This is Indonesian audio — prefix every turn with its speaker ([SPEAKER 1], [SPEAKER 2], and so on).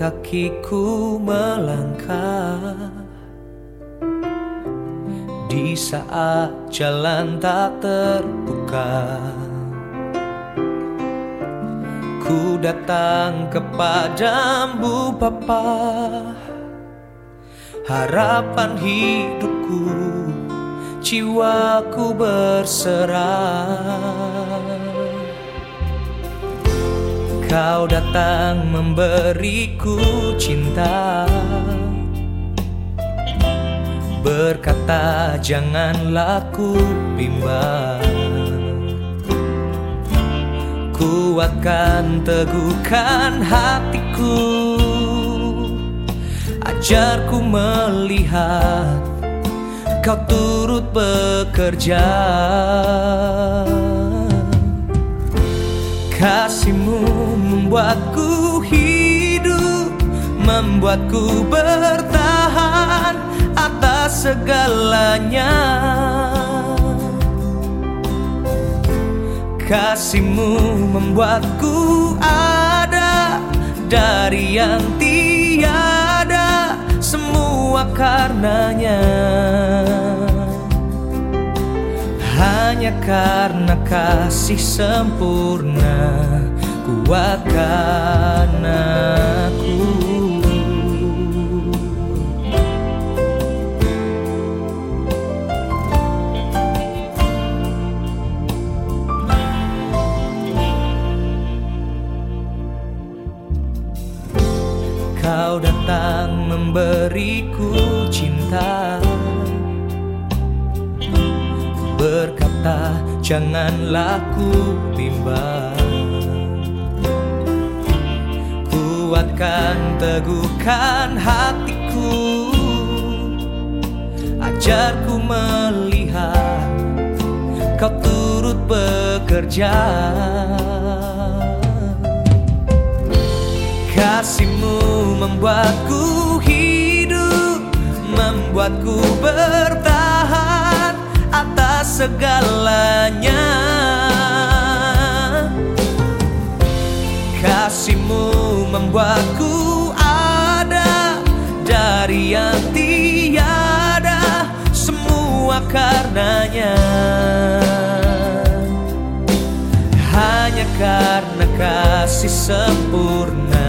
[SPEAKER 1] Kakiku melangkah. Di saat jalan tak terbuka Ku datang kepadamu Bapa. Harapan hidupku Jiwaku berserah Kau datang memberiku cinta. Berkata janganlah ku bimbang. Kuatkan teguhkan hatiku. Ajarku melihat Kau turut bekerja Kasihmu membuatku hidup Membuatku bertahan atas segalanya. Kasihmu membuatku ada dari yang tiada Semua karenanya karena kasih sempurna. Kuatkan aku. Kau datang memberiku cinta berkata janganlah ku bimbang Kuatkan teguhkan hatiku. Ajarku melihat kau turut bekerja. Kasihmu membuatku hidup Membuatku bertahan segalanya. Kasihmu membuatku ada dari yang tiada Semua karenanya. Hanya karena kasih sempurna